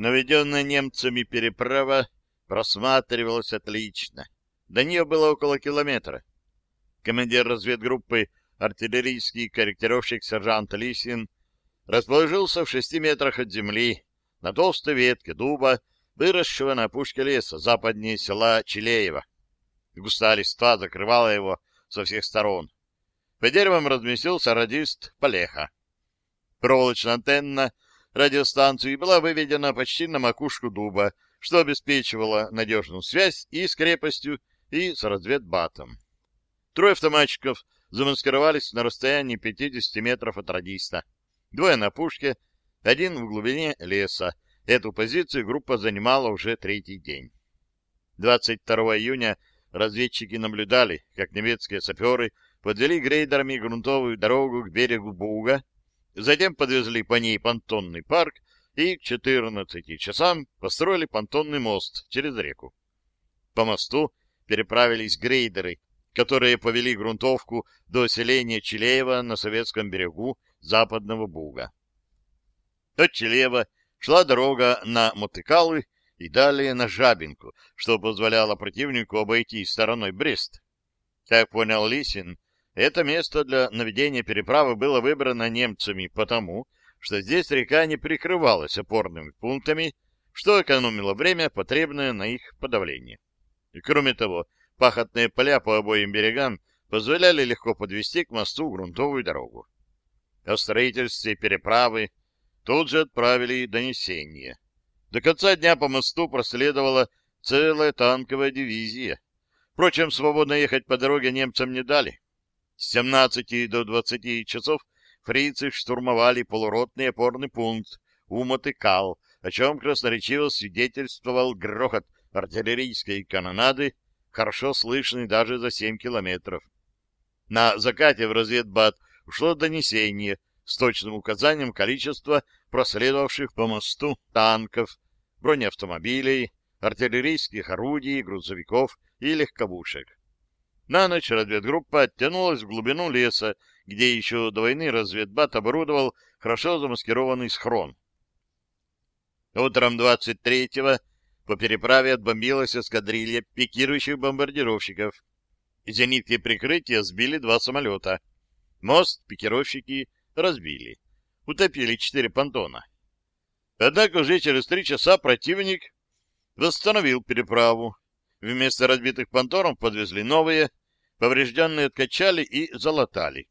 Наведенная немцами переправа просматривалась отлично. До нее было около километра. Командир разведгруппы артиллерийский корректировщик сержант Лисин расположился в шести метрах от земли на толстой ветке дуба, выросшего на опушке леса западнее села Чилеева. Густая листва закрывала его со всех сторон. По деревам разместился радист Полеха. Проволочная антенна радиостанции была выведена почти на макушку дуба, что обеспечивало надежную связь и с крепостью, и с разведбатом. Трое автоматчиков замаскировались на расстоянии 50 метров от радиста. Двое на пушке, один в глубине леса. Эту позицию группа занимала уже третий день. 22 июня разведчики наблюдали, как немецкие саперы подвели грейдерами грунтовую дорогу к берегу Буга, затем подвезли по ней понтонный парк и к 14 часам построили понтонный мост через реку. По мосту переправились грейдеры, которые повели грунтовку до селения Чилеева на советском берегу западного Буга. От Чилева шла дорога на Мотыкалы и далее на Жабинку, что позволяло противнику обойти стороной Брест. Как понял Лисин, это место для наведения переправы было выбрано немцами потому, что здесь река не прикрывалась опорными пунктами, что экономило время, потребное на их подавление. И кроме того, пахотные поля по обоим берегам позволяли легко подвести к мосту грунтовую дорогу. О строительстве переправы тут же отправили донесение. До конца дня по мосту проследовала целая танковая дивизия. Впрочем, свободно ехать по дороге немцам не дали. С 17 до 20 часов фрицы штурмовали полуротный опорный пункт Умот-Кал, о чем красноречиво свидетельствовал грохот артиллерийской канонады, хорошо слышный даже за 7 километров. На закате в разведбат ушло донесение с точным указанием количества проследовавших по мосту танков, бронеавтомобилей, артиллерийских орудий, грузовиков и легковушек. На ночь разведгруппа оттянулась в глубину леса, где еще до войны разведбат оборудовал хорошо замаскированный схрон. Утром 23-го по переправе отбомбилась эскадрилья пикирующих бомбардировщиков. Зенитки прикрытия сбили два самолета. Мост пикировщики разбили утопили четыре понтона. Однако уже через три часа противник восстановил переправу. Вместо разбитых понтонов подвезли новые, поврежденные откачали и залатали.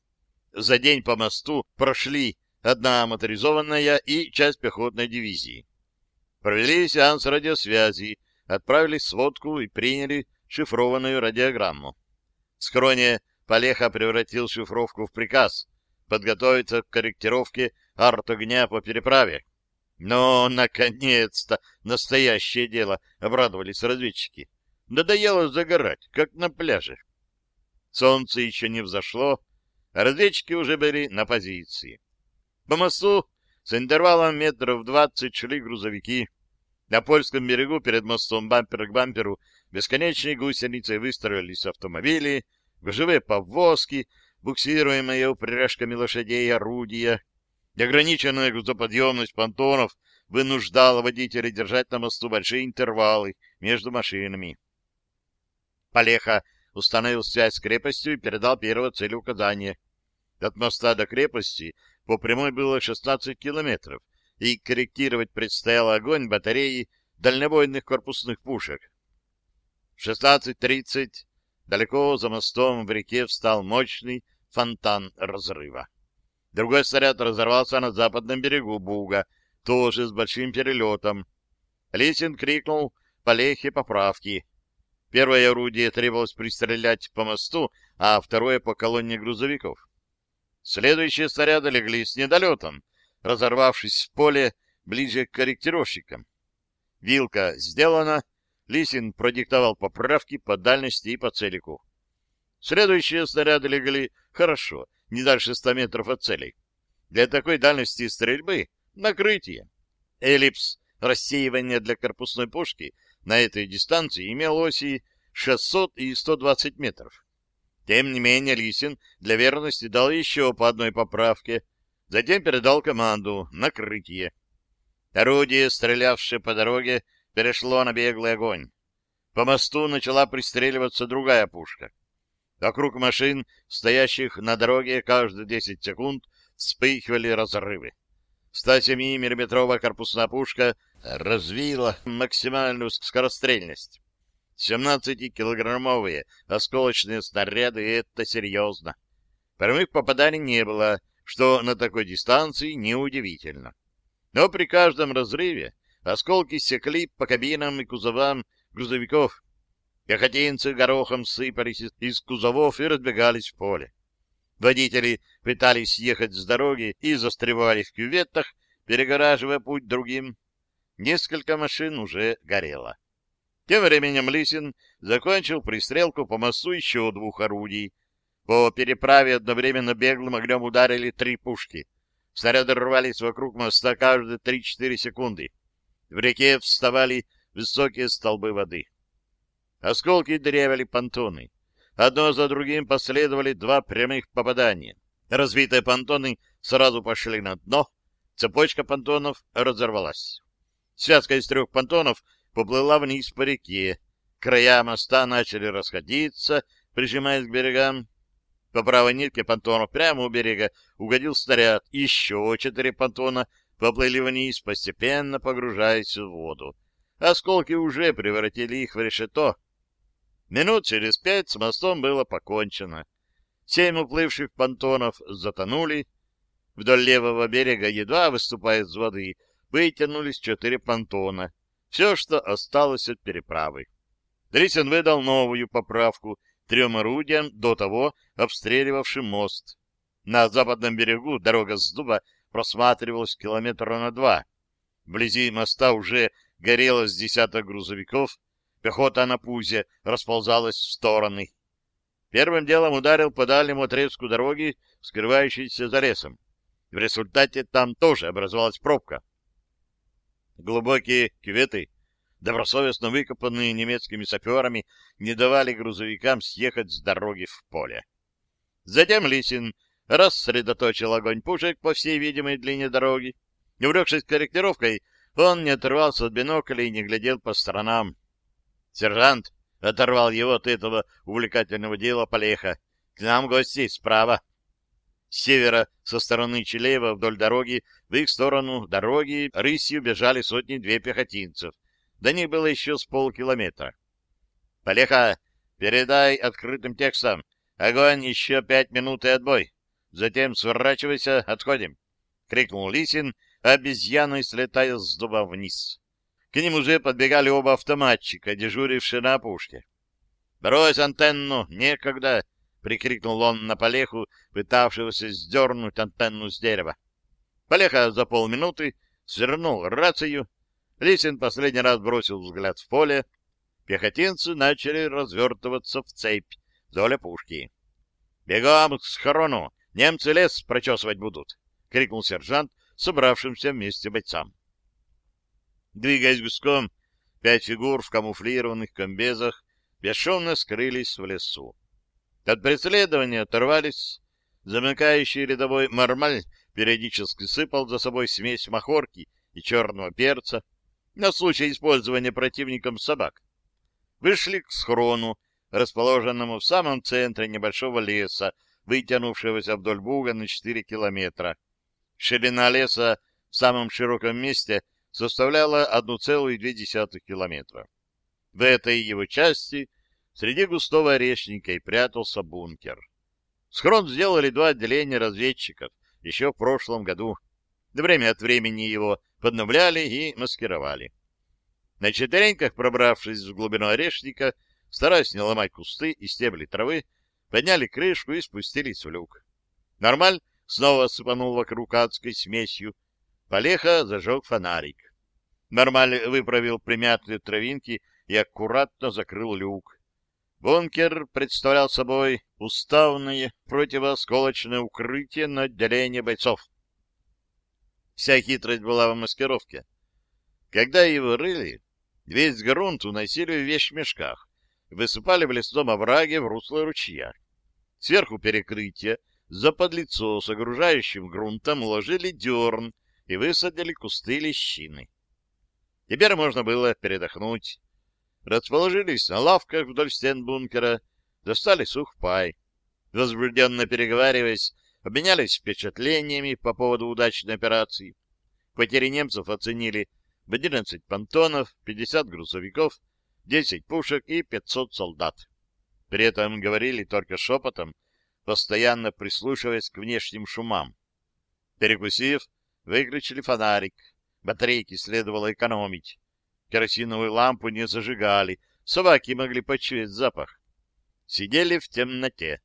За день по мосту прошли одна моторизованная и часть пехотной дивизии. Провели сеанс радиосвязи, отправили сводку и приняли шифрованную радиограмму. В схроне Полеха превратил шифровку в приказ подготовиться к корректировке арт-огня по переправе. Но, наконец-то, настоящее дело, обрадовались разведчики. Надоело загорать, как на пляже. Солнце еще не взошло, а разведчики уже были на позиции. По мосту с интервалом метров двадцать шли грузовики. На польском берегу перед мостом бампер к бамперу бесконечной гусеницей выстроились автомобили, гужевые повозки, буксируемые упряжками лошадей и орудия, Ограниченная грузоподъемность понтонов вынуждала водителей держать на мосту большие интервалы между машинами. Полеха установил связь с крепостью и передал первое цель указания. От моста до крепости по прямой было 16 километров, и корректировать предстояло огонь батареи дальнобойных корпусных пушек. В 16.30 далеко за мостом в реке встал мощный фонтан разрыва. Другой снаряд разорвался на западном берегу Буга, тоже с большим перелетом. Лисин крикнул по поправки. Первое орудие требовалось пристрелять по мосту, а второе — по колонне грузовиков. Следующие снаряды легли с недолетом, разорвавшись в поле ближе к корректировщикам. Вилка сделана, Лисин продиктовал поправки по дальности и по целику. Следующие снаряды легли хорошо — не дальше 100 метров от целей. Для такой дальности стрельбы — накрытие. Эллипс рассеивания для корпусной пушки на этой дистанции имел оси 600 и 120 метров. Тем не менее, Лисин для верности дал еще по одной поправке, затем передал команду «накрытие». Орудие, стрелявшее по дороге, перешло на беглый огонь. По мосту начала пристреливаться другая пушка. Вокруг машин, стоящих на дороге, каждые 10 секунд вспыхивали разрывы. 107-миллиметровая корпусная пушка развила максимальную скорострельность. 17-килограммовые осколочные снаряды — это серьезно. Прямых попаданий не было, что на такой дистанции неудивительно. Но при каждом разрыве осколки секли по кабинам и кузовам грузовиков. Пехотинцы горохом сыпались из кузовов и разбегались в поле. Водители пытались съехать с дороги и застревали в кюветах, перегораживая путь другим. Несколько машин уже горело. Тем временем Лисин закончил пристрелку по мосту еще двух орудий. По переправе одновременно беглым огнем ударили три пушки. Снаряды рвались вокруг моста каждые 3-4 секунды. В реке вставали высокие столбы воды. Осколки древали понтоны. Одно за другим последовали два прямых попадания. Разбитые понтоны сразу пошли на дно, цепочка понтонов разорвалась. Связка из трех понтонов поплыла вниз по реке. Края моста начали расходиться, прижимаясь к берегам. По правой нитке понтонов прямо у берега угодил снаряд. Еще четыре понтона поплыли вниз, постепенно погружаясь в воду. Осколки уже превратили их в решето. Минут через пять с мостом было покончено. Семь уплывших понтонов затонули. Вдоль левого берега, едва выступая из воды, вытянулись четыре понтона. Все, что осталось от переправы. Дрисен выдал новую поправку трем орудиям, до того обстреливавшим мост. На западном берегу дорога с дуба просматривалась километра на два. Вблизи моста уже горело с десяток грузовиков, пехота на пузе расползалась в стороны. Первым делом ударил по дальнему отрезку дороги, скрывающейся за лесом. В результате там тоже образовалась пробка. Глубокие кюветы, добросовестно выкопанные немецкими саперами, не давали грузовикам съехать с дороги в поле. Затем Лисин рассредоточил огонь пушек по всей видимой длине дороги. Увлекшись корректировкой, он не отрывался от бинокля и не глядел по сторонам. Сержант оторвал его от этого увлекательного дела Полеха. К нам гости справа. С севера, со стороны Челеева, вдоль дороги, в их сторону дороги рысью бежали сотни-две пехотинцев. До них было еще с полкилометра. — Полеха, передай открытым текстом. Огонь еще пять минут и отбой. Затем сворачивайся, отходим. — крикнул Лисин, обезьяной слетая с дуба вниз. К ним уже подбегали оба автоматчика, дежурившие на опушке. — Брось антенну, некогда! — прикрикнул он на Полеху, пытавшегося сдернуть антенну с дерева. Полеха за полминуты свернул рацию. Лисин последний раз бросил взгляд в поле. Пехотинцы начали развертываться в цепь вдоль пушки. — Бегом к схорону! Немцы лес прочесывать будут! — крикнул сержант собравшимся вместе бойцам. Двигаясь гуськом, пять фигур в камуфлированных комбезах бесшумно скрылись в лесу. От преследования оторвались. Замыкающий рядовой мармаль периодически сыпал за собой смесь махорки и черного перца на случай использования противником собак. Вышли к схрону, расположенному в самом центре небольшого леса, вытянувшегося вдоль Буга на 4 километра. Ширина леса в самом широком месте составляла 1,2 километра. В этой его части Среди густого орешника и прятался бункер. Схрон сделали два отделения разведчиков еще в прошлом году. Время от времени его подновляли и маскировали. На четвереньках, пробравшись в глубину орешника, стараясь не ломать кусты и стебли травы, подняли крышку и спустились в люк. Нормаль снова сыпанул вокруг адской смесью. Полеха зажег фонарик. Нормаль выправил примятые травинки и аккуратно закрыл люк. Бункер представлял собой уставное противоосколочное укрытие на отделение бойцов. Вся хитрость была в маскировке. Когда его рыли, весь грунт уносили в вещмешках, высыпали в лесном овраге в русло ручья. Сверху перекрытия за подлицо с огружающим грунтом уложили дерн и высадили кусты лещины. Теперь можно было передохнуть. Расположились на лавках вдоль стен бункера, достали сухпай. Возбужденно переговариваясь, обменялись впечатлениями по поводу удачной операции. Потери немцев оценили в 11 понтонов, 50 грузовиков, 10 пушек и 500 солдат. При этом говорили только шепотом, постоянно прислушиваясь к внешним шумам. Перекусив, выключили фонарик. Батарейки следовало экономить. Керосиновую лампу не зажигали, собаки могли почуять запах. Сидели в темноте.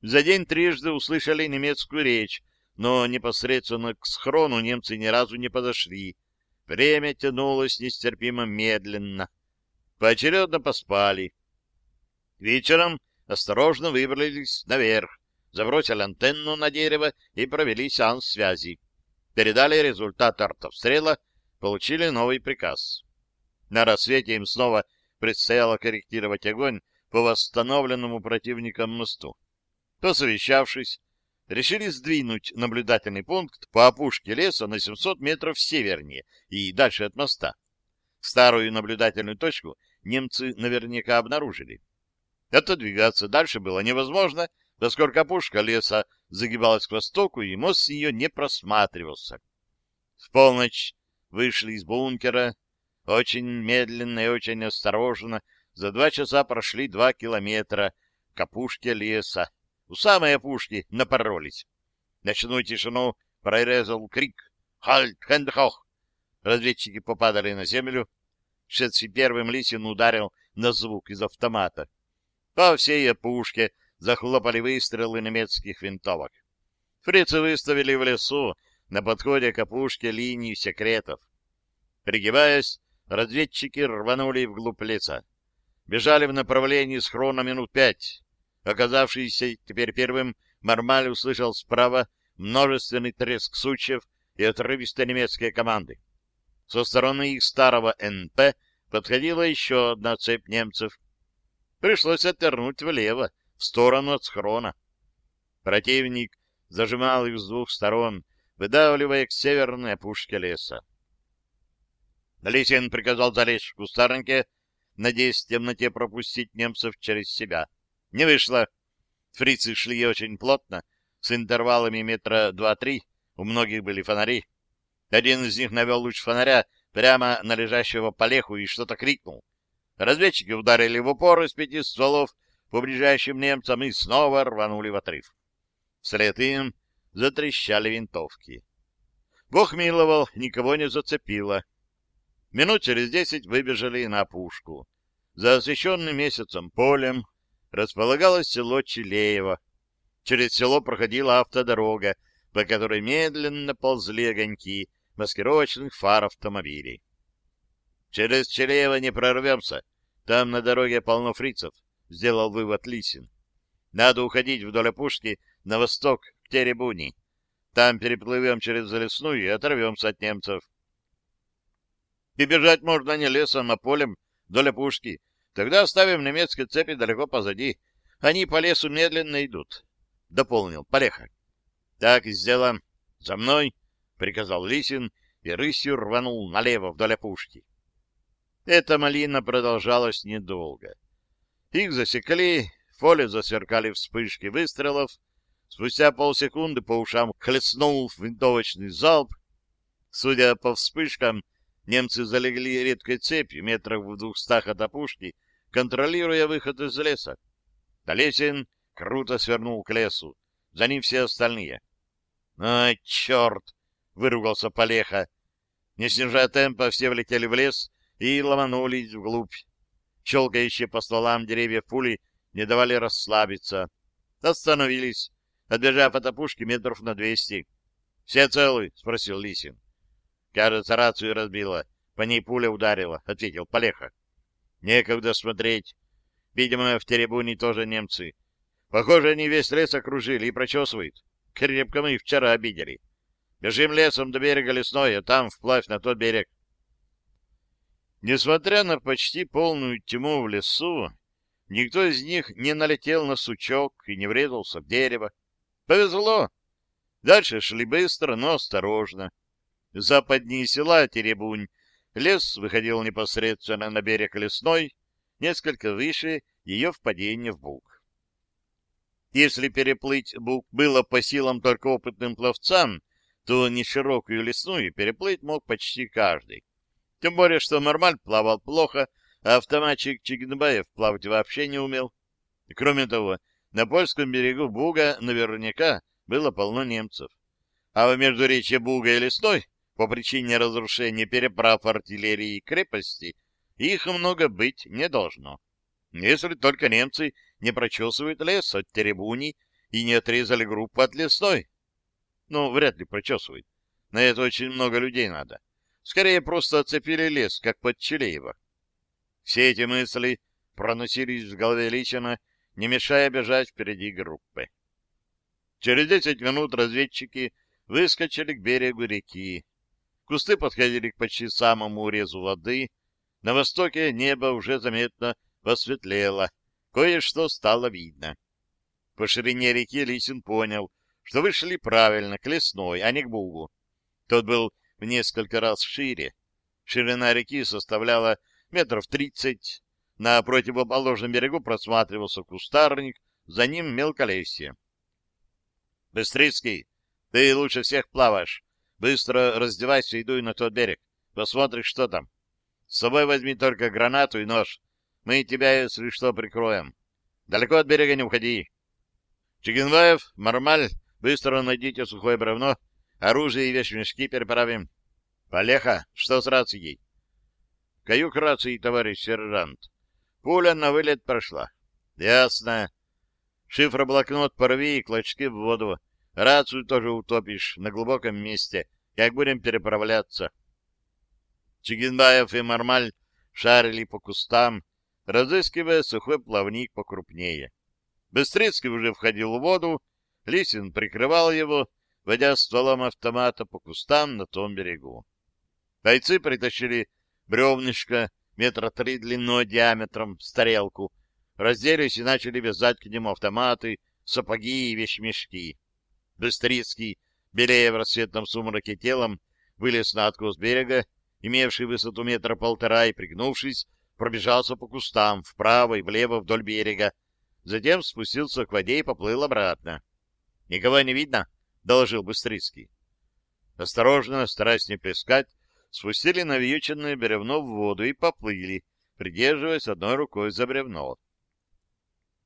За день трижды услышали немецкую речь, но непосредственно к схрону немцы ни разу не подошли. Время тянулось нестерпимо медленно. Поочередно поспали. Вечером осторожно выбрались наверх, забросили антенну на дерево и провели сеанс связи. Передали результат артобстрела, получили новый приказ. На рассвете им снова предстояло корректировать огонь по восстановленному противникам мосту. Посовещавшись, решили сдвинуть наблюдательный пункт по опушке леса на 700 метров севернее и дальше от моста. Старую наблюдательную точку немцы наверняка обнаружили. Отодвигаться дальше было невозможно, поскольку опушка леса загибалась к востоку, и мост с нее не просматривался. В полночь вышли из бункера, очень медленно и очень осторожно, за два часа прошли два километра к опушке леса. У самой опушки напоролись. Ночную тишину прорезал крик «Хальт! Хендхох!». Разведчики попадали на землю. Шедший первым Лисин ударил на звук из автомата. По всей опушке захлопали выстрелы немецких винтовок. Фрицы выставили в лесу на подходе к опушке линии секретов. Пригибаясь, разведчики рванули вглубь леса. Бежали в направлении схрона минут пять. Оказавшийся теперь первым, Мармаль услышал справа множественный треск сучьев и отрывистые немецкие команды. Со стороны их старого НП подходила еще одна цепь немцев. Пришлось отвернуть влево, в сторону от схрона. Противник зажимал их с двух сторон, выдавливая к северной опушке леса. Лисин приказал залезть в кустарнике, надеясь в темноте пропустить немцев через себя. Не вышло. Фрицы шли очень плотно, с интервалами метра два-три, у многих были фонари. Один из них навел луч фонаря прямо на лежащего полеху и что-то крикнул. Разведчики ударили в упор из пяти стволов по ближайшим немцам и снова рванули в отрыв. Вслед им затрещали винтовки. Бог миловал, никого не зацепило. Минут через десять выбежали на опушку. За освещенным месяцем полем располагалось село Чилеево. Через село проходила автодорога, по которой медленно ползли огоньки маскировочных фар автомобилей. Через Челеево не прорвемся. Там на дороге полно фрицев, — сделал вывод Лисин. Надо уходить вдоль опушки на восток, к Теребуни. Там переплывем через лесную и оторвемся от немцев. И бежать можно не лесом, а полем вдоль опушки. Тогда оставим немецкие цепи далеко позади. Они по лесу медленно идут, — дополнил Пореха. — Так и сделаем. За мной, — приказал Лисин, и рысью рванул налево вдоль опушки. Эта малина продолжалась недолго. Их засекли, в поле засверкали вспышки выстрелов. Спустя полсекунды по ушам хлестнул винтовочный залп. Судя по вспышкам, немцы залегли редкой цепью метров в двухстах от опушки, контролируя выход из леса. Толесин круто свернул к лесу. За ним все остальные. — А, черт! — выругался Полеха. Не снижая темпа, все влетели в лес и ломанулись вглубь. Щелкающие по стволам деревьев пули не давали расслабиться. Остановились, отбежав от опушки метров на двести. — Все целы? — спросил Лисин. — Кажется, рацию разбила. По ней пуля ударила, — ответил Полеха. — Некогда смотреть. Видимо, в Теребуне тоже немцы. Похоже, они весь лес окружили и прочесывают. Крепко мы их вчера обидели. Бежим лесом до берега лесной, а там вплавь на тот берег. Несмотря на почти полную тьму в лесу, никто из них не налетел на сучок и не врезался в дерево. Повезло. Дальше шли быстро, но осторожно. Западнее села Теребунь лес выходил непосредственно на берег лесной, несколько выше ее впадения в Буг. Если переплыть Буг было по силам только опытным пловцам, то неширокую лесную переплыть мог почти каждый. Тем более, что Нормаль плавал плохо, а автоматчик Чигинбаев плавать вообще не умел. И, кроме того, на польском берегу Буга наверняка было полно немцев. А в междуречье Буга и Лесной, по причине разрушения переправ артиллерии и крепости, их много быть не должно. Если только немцы не прочесывают лес от Теребуни и не отрезали группу от Лесной. Ну, вряд ли прочесывают. На это очень много людей надо. Скорее, просто оцепили лес, как под Челеево. Все эти мысли проносились в голове Личина, не мешая бежать впереди группы. Через десять минут разведчики выскочили к берегу реки. Кусты подходили к почти самому урезу воды. На востоке небо уже заметно посветлело. Кое-что стало видно. По ширине реки Лисин понял, что вышли правильно, к лесной, а не к Бугу. Тот был в несколько раз шире. Ширина реки составляла метров тридцать. На противоположном берегу просматривался кустарник, за ним мелколесье. — Быстрицкий, ты лучше всех плаваешь. Быстро раздевайся и дуй на тот берег. Посмотришь, что там. С собой возьми только гранату и нож. Мы тебя, если что, прикроем. Далеко от берега не уходи. Чигинваев, Мармаль, быстро найдите сухое бревно, оружие и вещмешки переправим. Полеха, что с рацией? Каюк рации, товарищ сержант. Пуля на вылет прошла. Ясно. Шифроблокнот порви и клочки в воду. Рацию тоже утопишь на глубоком месте, как будем переправляться. Чигинбаев и Мармаль шарили по кустам, разыскивая сухой плавник покрупнее. Быстрицкий уже входил в воду, Лисин прикрывал его, водя стволом автомата по кустам на том берегу. Бойцы притащили бревнышко метра три длиной диаметром с тарелку, разделись и начали вязать к нему автоматы, сапоги и вещмешки. Быстрицкий, белее в рассветном сумраке телом, вылез на откос берега, имевший высоту метра полтора, и, пригнувшись, пробежался по кустам вправо и влево вдоль берега, затем спустился к воде и поплыл обратно. — Никого не видно? — доложил Быстрицкий. Осторожно, стараясь не плескать, спустили навьюченное бревно в воду и поплыли, придерживаясь одной рукой за бревно.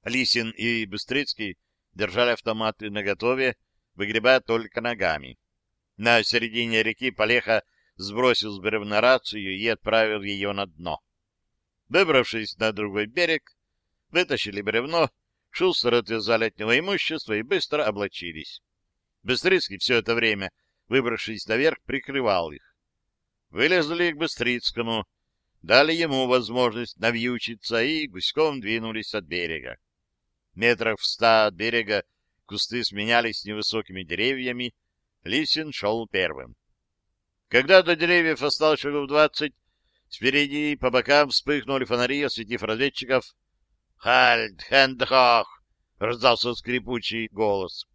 Лисин и Быстрицкий держали автоматы наготове, выгребая только ногами. На середине реки Полеха сбросил с бревна рацию и отправил ее на дно. Выбравшись на другой берег, вытащили бревно, шустро отвязали от него имущество и быстро облачились. Быстрицкий все это время, выбравшись наверх, прикрывал их. Вылезли к Быстрицкому, дали ему возможность навьючиться и гуськом двинулись от берега. Метров в ста от берега кусты сменялись невысокими деревьями, Лисин шел первым. Когда до деревьев осталось шагов двадцать, спереди по бокам вспыхнули фонари, осветив разведчиков. «Хальт! Хендхох!» — раздался скрипучий голос.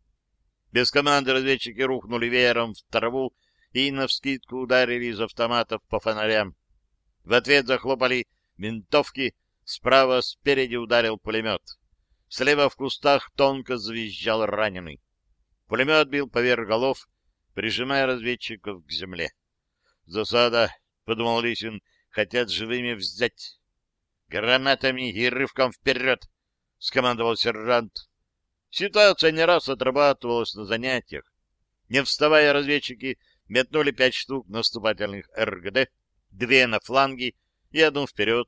Без команды разведчики рухнули веером в траву и навскидку ударили из автоматов по фонарям. В ответ захлопали винтовки, справа спереди ударил пулемет. Слева в кустах тонко завизжал раненый. Пулемет бил поверх голов, прижимая разведчиков к земле. «Засада!» — подумал Лисин. «Хотят живыми взять!» «Гранатами и рывком вперед!» — скомандовал сержант. Ситуация не раз отрабатывалась на занятиях. Не вставая, разведчики метнули пять штук наступательных РГД, две на фланге и одну вперед,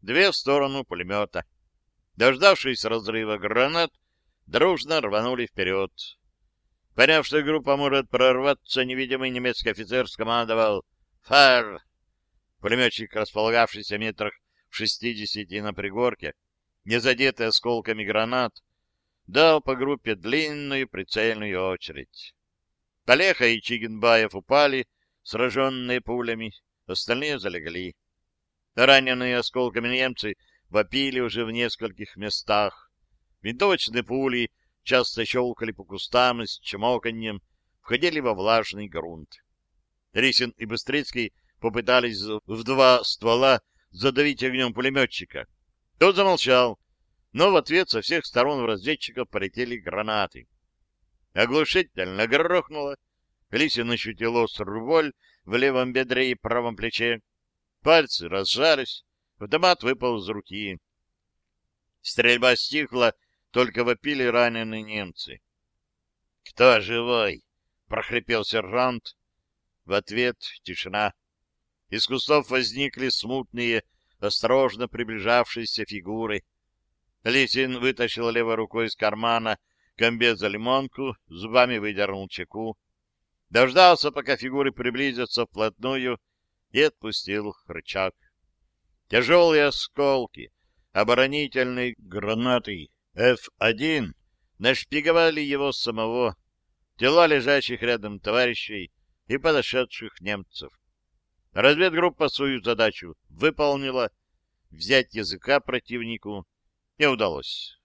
две в сторону пулемета. Дождавшись разрыва гранат, дружно рванули вперед. Поняв, что группа может прорваться, невидимый немецкий офицер скомандовал «Фар!». Пулеметчик, располагавшийся метрах в шестидесяти на пригорке, не задетый осколками гранат, дал по группе длинную прицельную очередь. Талеха и Чигинбаев упали, сраженные пулями, остальные залегли. Раненые осколками немцы вопили уже в нескольких местах. Винтовочные пули часто щелкали по кустам и с чмоканьем входили во влажный грунт. Рисин и Быстрицкий попытались в два ствола задавить огнем пулеметчика. Тот замолчал, но в ответ со всех сторон в разведчиков полетели гранаты. Оглушительно грохнуло. Лисин ощутил острую боль в левом бедре и правом плече. Пальцы разжались, автомат выпал из руки. Стрельба стихла, только вопили раненые немцы. — Кто живой? — прохрипел сержант. В ответ тишина. Из кустов возникли смутные, осторожно приближавшиеся фигуры. Лисин вытащил левой рукой из кармана комбеза лимонку, зубами выдернул чеку, дождался, пока фигуры приблизятся вплотную, и отпустил рычаг. Тяжелые осколки оборонительной гранаты F1 нашпиговали его самого, тела лежащих рядом товарищей и подошедших немцев. Разведгруппа свою задачу выполнила, взять языка противнику не удалось.